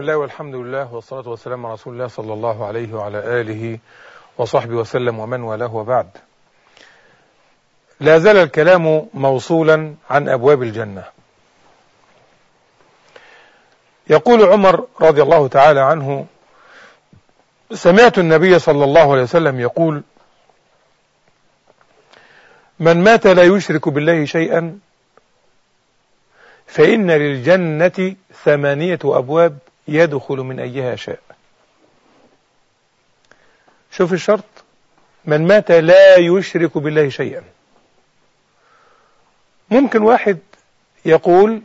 بسم الله والحمد لله والصلاة والسلام على رسول الله صلى الله عليه وعلى آله وصحبه وسلم ومن والاه وبعد. لا زال الكلام موصولا عن أبواب الجنة. يقول عمر رضي الله تعالى عنه سمعت النبي صلى الله عليه وسلم يقول من مات لا يشرك بالله شيئا فإن للجنة ثمانية أبواب يدخل من أيها شاء. شوف الشرط. من مات لا يشرك بالله شيئا. ممكن واحد يقول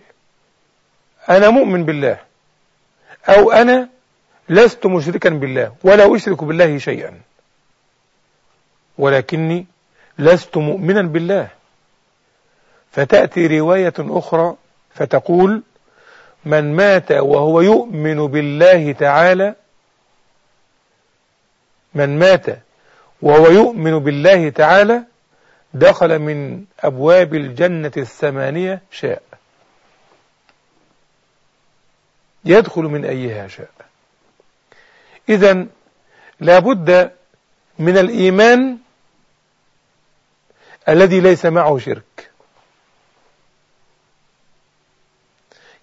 أنا مؤمن بالله أو أنا لست مشركا بالله ولا أشرك بالله شيئا. ولكني لست مؤمنا بالله. فتأتي رواية أخرى فتقول من مات وهو يؤمن بالله تعالى من مات وهو يؤمن بالله تعالى دخل من أبواب الجنة الثمانية شاء. يدخل من أيها شاء. إذا لابد من الإيمان الذي ليس معه شرك.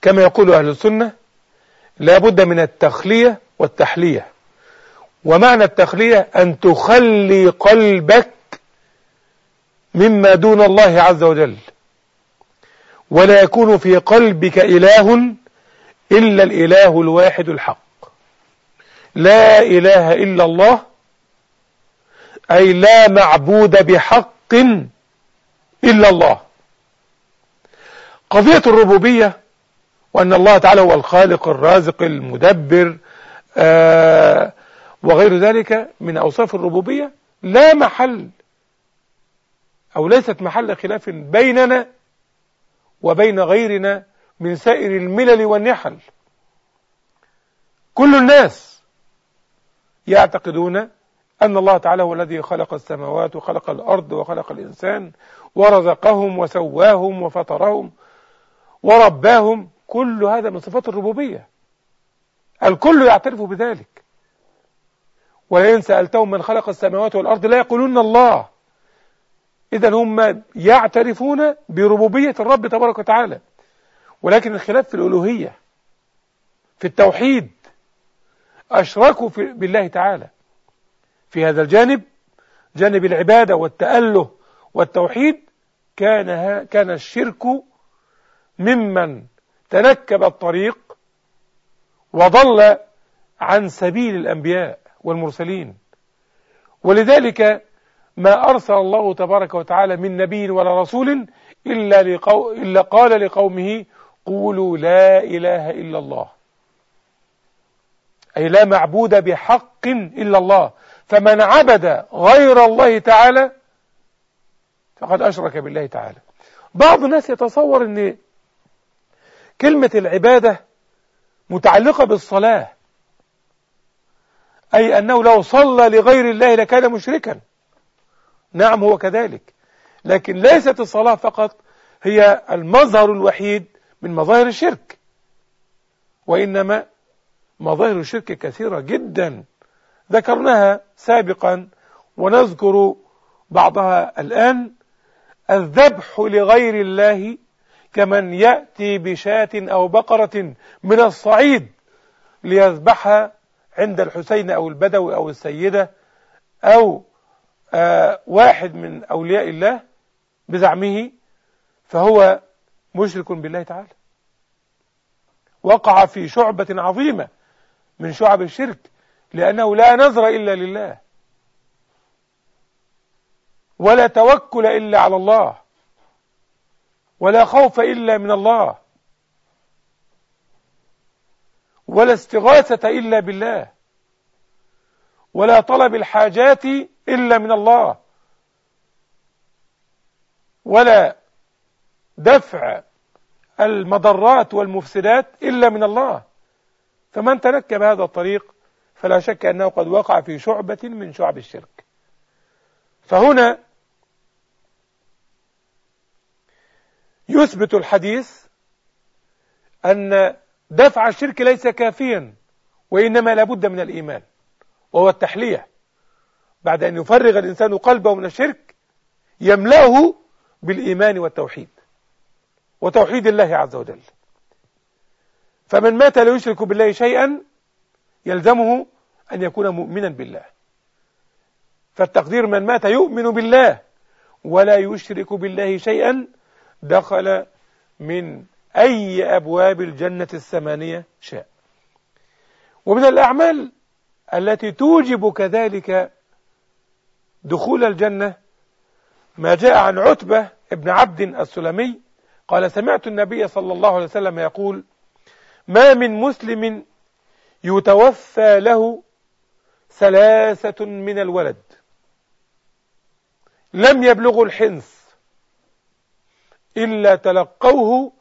كما يقول أهل السنة لابد من التخلية والتحلية. ومعنى التخلية أن تخلي قلبك مما دون الله عز وجل. ولا يكون في قلبك إله إلا الإله الواحد الحق. لا إله إلا الله أي لا معبود بحق إلا الله. قضية الربوبية وأن الله تعالى هو الخالق الرازق المدبر آه وغير ذلك من أوصاف الربوبية لا محل أو ليست محل خلاف بيننا وبين غيرنا من سائر الملل والنحل. كل الناس يعتقدون أن الله تعالى هو الذي خلق السماوات وخلق الأرض وخلق الإنسان ورزقهم وسواهم وفطرهم ورباهم كل هذا من صفات الربوبية. الكل يعترف بذلك. ولئن سألتهم من خلق السماوات والأرض لا يقولون الله. إذا هم يعترفون بربوبية الرب تبارك وتعالى. ولكن الخلاف في الألوهية في التوحيد أشركوا في بالله تعالى. في هذا الجانب جانب العبادة والتأله والتوحيد كان كان الشرك ممن تنكب الطريق وضل عن سبيل الأنبياء والمرسلين. ولذلك ما أرسل الله تبارك وتعالى من نبي ولا رسول إلا, لقو إلا قال لقومه قولوا لا إله إلا الله. أي لا معبود بحق إلا الله. فمن عبد غير الله تعالى فقد أشرك بالله تعالى. بعض الناس يتصور أن كلمة العبادة متعلقة بالصلاة. أي أنه لو صلى لغير الله لكان مشركا. نعم هو كذلك. لكن ليست الصلاة فقط هي المظهر الوحيد من مظاهر الشرك. وإنما مظاهر الشرك كثيرة جدا. ذكرناها سابقا ونذكر بعضها الآن. الذبح لغير الله كمن يأتي بشاة أو بقرة من الصعيد ليذبحها عند الحسين أو البدوي أو السيدة أو آه واحد من أولياء الله بزعمه فهو مشرك بالله تعالى. وقع في شعبة عظيمة من شعب الشرك لأنه لا نظر إلا لله ولا توكل إلا على الله. ولا خوف إلا من الله. ولا استغاثة إلا بالله. ولا طلب الحاجات إلا من الله. ولا دفع المضرات والمفسدات إلا من الله. فمن تنكب هذا الطريق فلا شك أنه قد وقع في شعبة من شعب الشرك. فهنا يثبت الحديث أن دفع الشرك ليس كافيا وإنما لابد من الإيمان وهو التحلية. بعد أن يفرغ الإنسان قلبه من الشرك يملأه بالإيمان والتوحيد وتوحيد الله عز وجل. فمن مات لا يشرك بالله شيئا يلزمه أن يكون مؤمنا بالله. فالتقدير من مات يؤمن بالله ولا يشرك بالله شيئا دخل من أي أبواب الجنة الثمانية شاء ومن الأعمال التي توجب كذلك دخول الجنة ما جاء عن عتبة ابن عبد السلمي قال سمعت النبي صلى الله عليه وسلم يقول ما من مسلم يتوفى له ثلاثة من الولد لم يبلغوا الحنث إلا تلقوه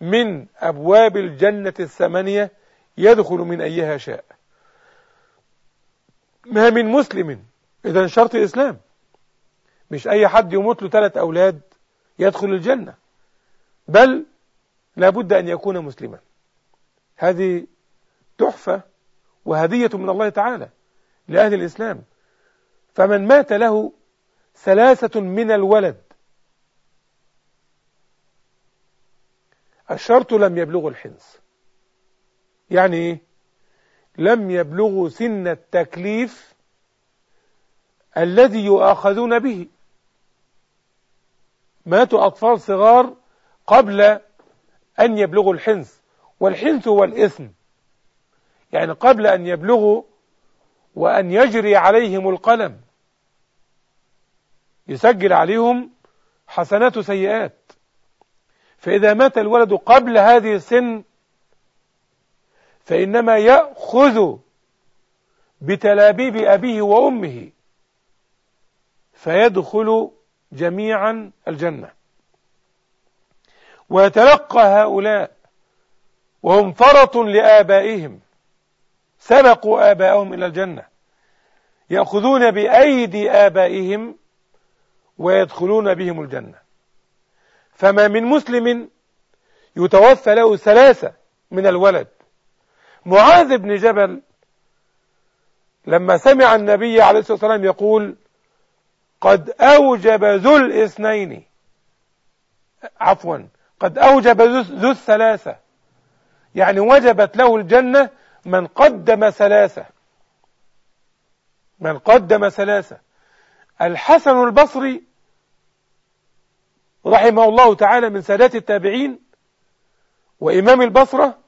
من أبواب الجنة الثمانية يدخل من أيها شاء. ما من مسلم إذا شرط الإسلام. مش أي حد يموت له ثلاث أولاد يدخل الجنة. بل لابد أن يكون مسلما. هذه تحفة وهدية من الله تعالى لأهل الإسلام. فمن مات له ثلاثة من الولد الشرط لم يبلغوا الحنس يعني إيه لم يبلغوا سن التكليف الذي يؤاخذون به. ماتوا أطفال صغار قبل أن يبلغوا الحنس والحنس هو الإثم. يعني قبل أن يبلغوا وأن يجري عليهم القلم. يسجل عليهم حسنات وسيئات فإذا مات الولد قبل هذه السن فإنما يأخذ بتلابيب أبيه وأمه فيدخل جميعا الجنة. ويتلقى هؤلاء وهم فرط لآبائهم سبقوا آبائهم إلى الجنة. يأخذون بأيدي آبائهم ويدخلون بهم الجنة. فما من مسلم يتوفى له ثلاثة من الولد. معاذ بن جبل لما سمع النبي عليه الصلاة والسلام يقول قد أوجب ذو الاثنين. عفوا قد أوجب ذو الثلاثة. يعني وجبت له الجنة من قدم ثلاثة. من قدم ثلاثة. الحسن البصري رحمه الله تعالى من سادات التابعين وإمام البصرة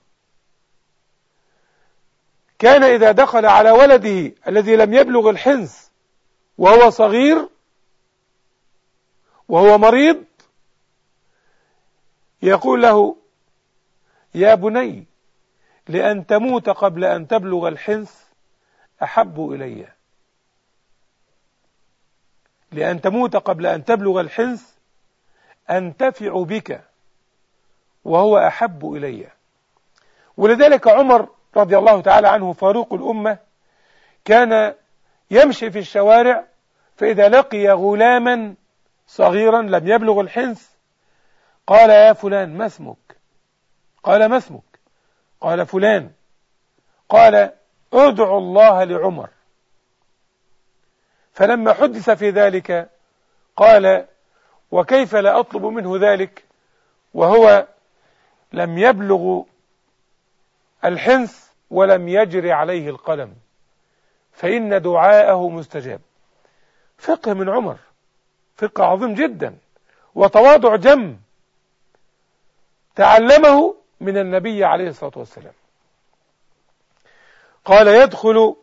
كان إذا دخل على ولده الذي لم يبلغ الحنس وهو صغير وهو مريض يقول له يا بني لأن تموت قبل أن تبلغ الحنس أحب إلي. لأن تموت قبل أن تبلغ الحنس أنتفع بك وهو أحب إلي. ولذلك عمر رضي الله تعالى عنه فاروق الأمة كان يمشي في الشوارع فإذا لقي غلاما صغيرا لم يبلغ الحنس قال يا فلان ما اسمك؟ قال ما اسمك؟ قال فلان. قال ادعو الله لعمر. فلما حدث في ذلك قال وكيف لا أطلب منه ذلك؟ وهو لم يبلغ الحنس ولم يجري عليه القلم. فإن دعاءه مستجاب. فقه من عمر. فقه عظيم جدا. وتواضع جم. تعلمه من النبي عليه الصلاة والسلام. قال يدخل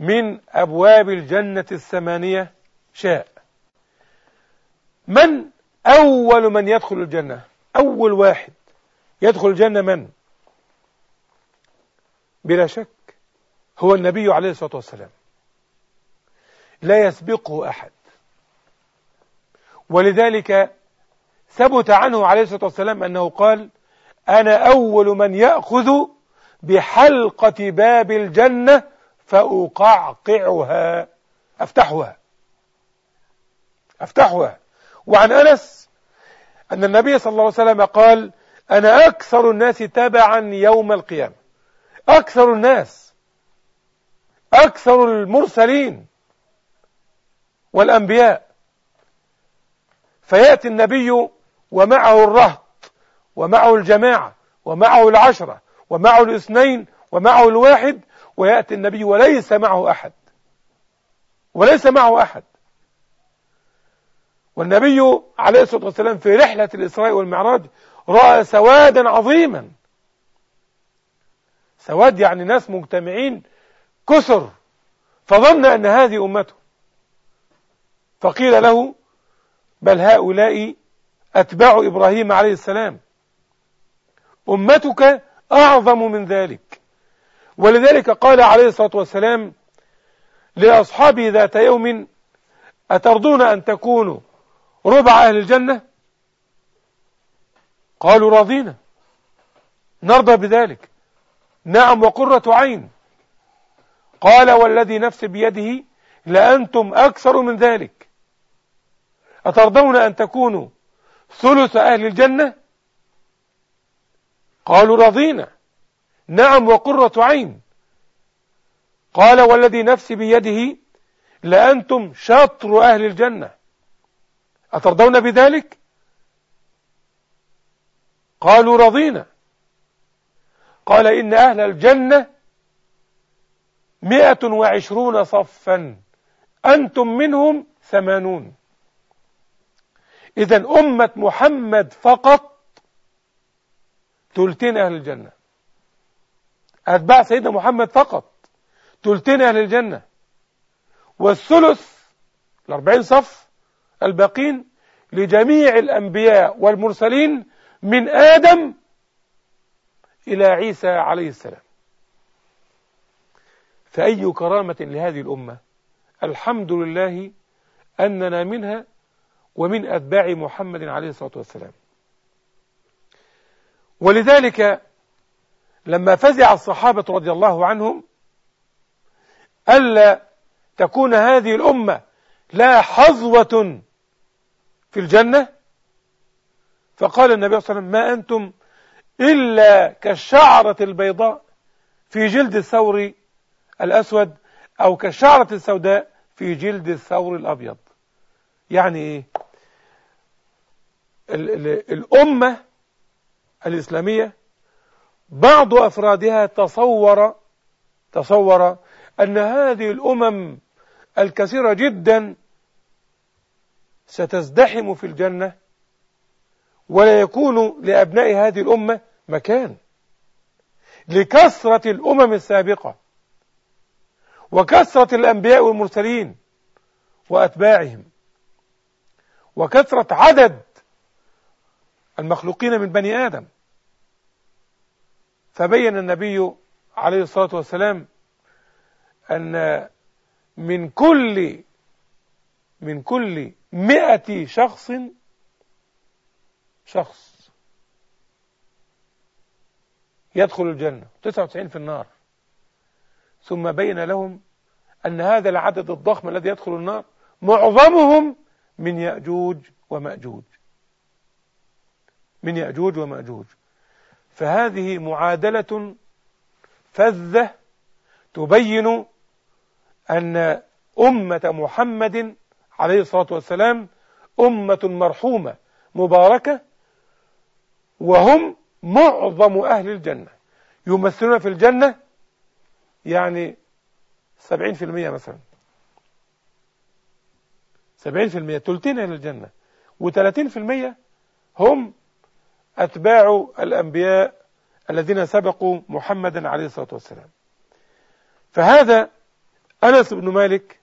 من أبواب الجنة الثمانية شاء. من أول من يدخل الجنة؟ أول واحد. يدخل الجنة من؟ بلا شك هو النبي عليه الصلاة والسلام. لا يسبقه أحد. ولذلك ثبت عنه عليه الصلاة والسلام أنه قال أنا أول من يأخذ بحلقة باب الجنة فأقعقعها. أفتحها. أفتحها. وعن أنس أن النبي صلى الله عليه وسلم قال أنا أكثر الناس تبعا يوم القيامة. أكثر الناس. أكثر المرسلين والأنبياء. فيأتي النبي ومعه الرهط ومعه الجماعة ومعه العشرة ومعه الاثنين ومعه الواحد ويأتي النبي وليس معه أحد. وليس معه أحد. والنبي عليه الصلاة والسلام في رحلة الإسراء والمعراج رأى سوادا عظيما. سواد يعني ناس مجتمعين كثر فظن أن هذه أمته. فقيل له بل هؤلاء أتباع إبراهيم عليه السلام. أمتك أعظم من ذلك. ولذلك قال عليه الصلاة والسلام لأصحابه ذات يوم أترضون أن تكونوا ربع أهل الجنة؟ قالوا راضينا نرضى بذلك. نعم وقرة عين. قال والذي نفس بيده لأنتم أكثر من ذلك. أترضون أن تكونوا ثلث أهل الجنة؟ قالوا رضينا نعم وقرة عين. قال والذي نفسي بيده لأنتم شطر أهل الجنة. أترضون بذلك؟ قالوا رضينا. قال إن أهل الجنة مئة وعشرون صفا. أنتم منهم ثمانون. إذا أمة محمد فقط تلتين أهل الجنة. أتباع سيدنا محمد فقط تلتين أهل الجنة. والثلث الأربعين صف الباقين لجميع الأنبياء والمرسلين من آدم إلى عيسى عليه السلام. فأي كرامة لهذه الأمة؟ الحمد لله أننا منها ومن أتباع محمد عليه الصلاة والسلام. ولذلك لما فزع الصحابة رضي الله عنهم ألا تكون هذه الأمة لا حظوة في الجنة؟ فقال النبي صلى الله عليه وسلم ما أنتم إلا كالشعرة البيضاء في جلد الثور الأسود أو كالشعرة السوداء في جلد الثور الأبيض. يعني إيه؟ الأمة الإسلامية بعض أفرادها تصور تصور أن هذه الأمم الكثيرة جدا ستزدحم في الجنة ولا يكون لأبناء هذه الأمة مكان لكثرة الأمم السابقة وكثرة الأنبياء والمرسلين وأتباعهم وكثرة عدد المخلوقين من بني آدم. فبين النبي عليه الصلاة والسلام أن من كل من كل مئة شخص شخص يدخل الجنة 99 في النار. ثم بين لهم أن هذا العدد الضخم الذي يدخل النار معظمهم من يأجوج ومأجوج. من يأجوج ومأجوج. فهذه معادلة فذة تبين أن أمة محمد عليه الصلاة والسلام أمة مرحومة مباركة وهم معظم أهل الجنة. يمثلون في الجنة يعني سبعين في المية مثلا. سبعين في المية تلتين أهل الجنة. وثلاثين في المية هم أتباع الأنبياء الذين سبقوا محمدا عليه الصلاة والسلام. فهذا أنس بن مالك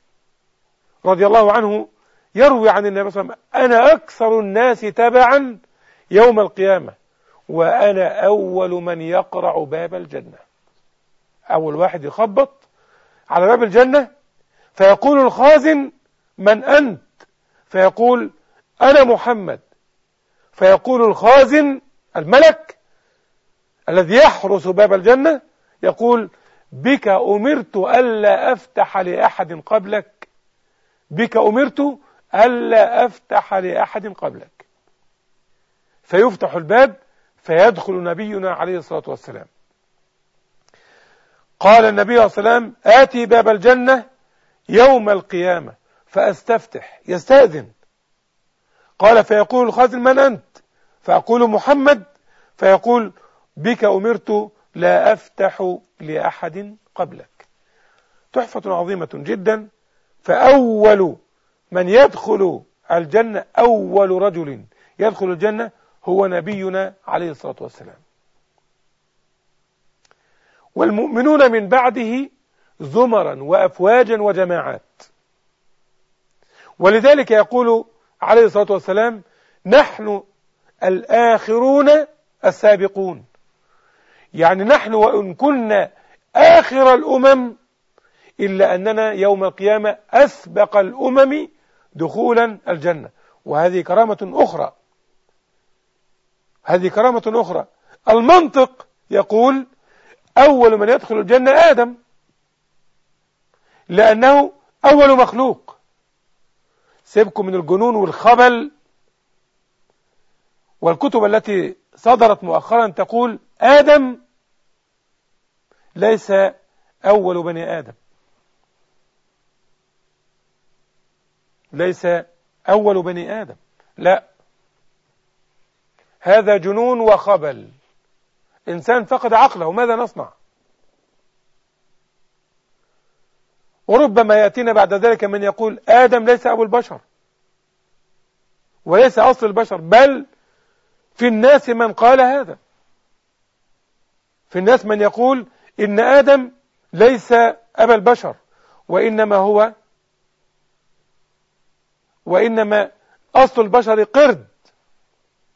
رضي الله عنه يروي عن النبي صلى الله عليه وسلم أنا أكثر الناس تبعا يوم القيامة وأنا أول من يقرع باب الجنة. أول واحد يخبط على باب الجنة فيقول الخازن من أنت؟ فيقول أنا محمد. فيقول الخازن الملك الذي يحرس باب الجنة يقول بك أمرت ألا أفتح لأحد قبلك. بك أمرت ألا أفتح لأحد قبلك. فيفتح الباب فيدخل نبينا عليه الصلاة والسلام. قال النبي صلى الله عليه آتي باب الجنة يوم القيامة فأستفتح يستأذن. قال فيقول الخازن من أنت؟ فأقول محمد. فيقول بك أمرت لا أفتح لأحد قبلك. تحفة عظيمة جدا. فأول من يدخل الجنة أول رجل يدخل الجنة هو نبينا عليه الصلاة والسلام. والمؤمنون من بعده زمرا وأفواجا وجماعات. ولذلك يقول عليه الصلاة والسلام نحن الآخرون السابقون. يعني نحن وإن كنا آخر الأمم إلا أننا يوم القيامة أسبق الأمم دخولا الجنة. وهذه كرامة أخرى. هذه كرامة أخرى. المنطق يقول أول من يدخل الجنة آدم لأنه أول مخلوق. سيبكم من الجنون والخبل والكتب التي صدرت مؤخرا تقول آدم ليس أول بني آدم. ليس أول بني آدم. لا. هذا جنون وخبل. إنسان فقد عقله ماذا نصنع؟ وربما يأتينا بعد ذلك من يقول آدم ليس أبو البشر. وليس أصل البشر بل في الناس من قال هذا. في الناس من يقول إن آدم ليس أبا البشر وإنما هو وإنما أصل البشر قرد.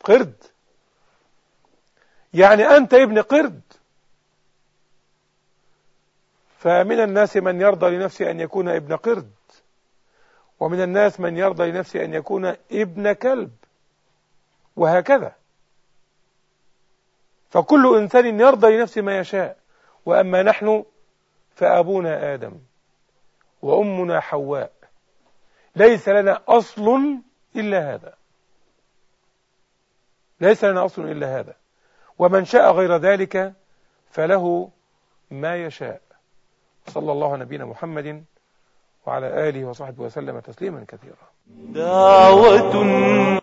قرد. يعني أنت ابن قرد. فمن الناس من يرضى لنفسه أن يكون ابن قرد. ومن الناس من يرضى لنفسه أن يكون ابن كلب. وهكذا. فكل إنسان يرضى لنفسه ما يشاء. وأما نحن فأبونا آدم. وأمنا حواء. ليس لنا أصل إلا هذا. ليس لنا أصل إلا هذا. ومن شاء غير ذلك فله ما يشاء. صلى الله على نبينا محمد وعلى آله وصحبه وسلم تسليما كثيرا. دعوة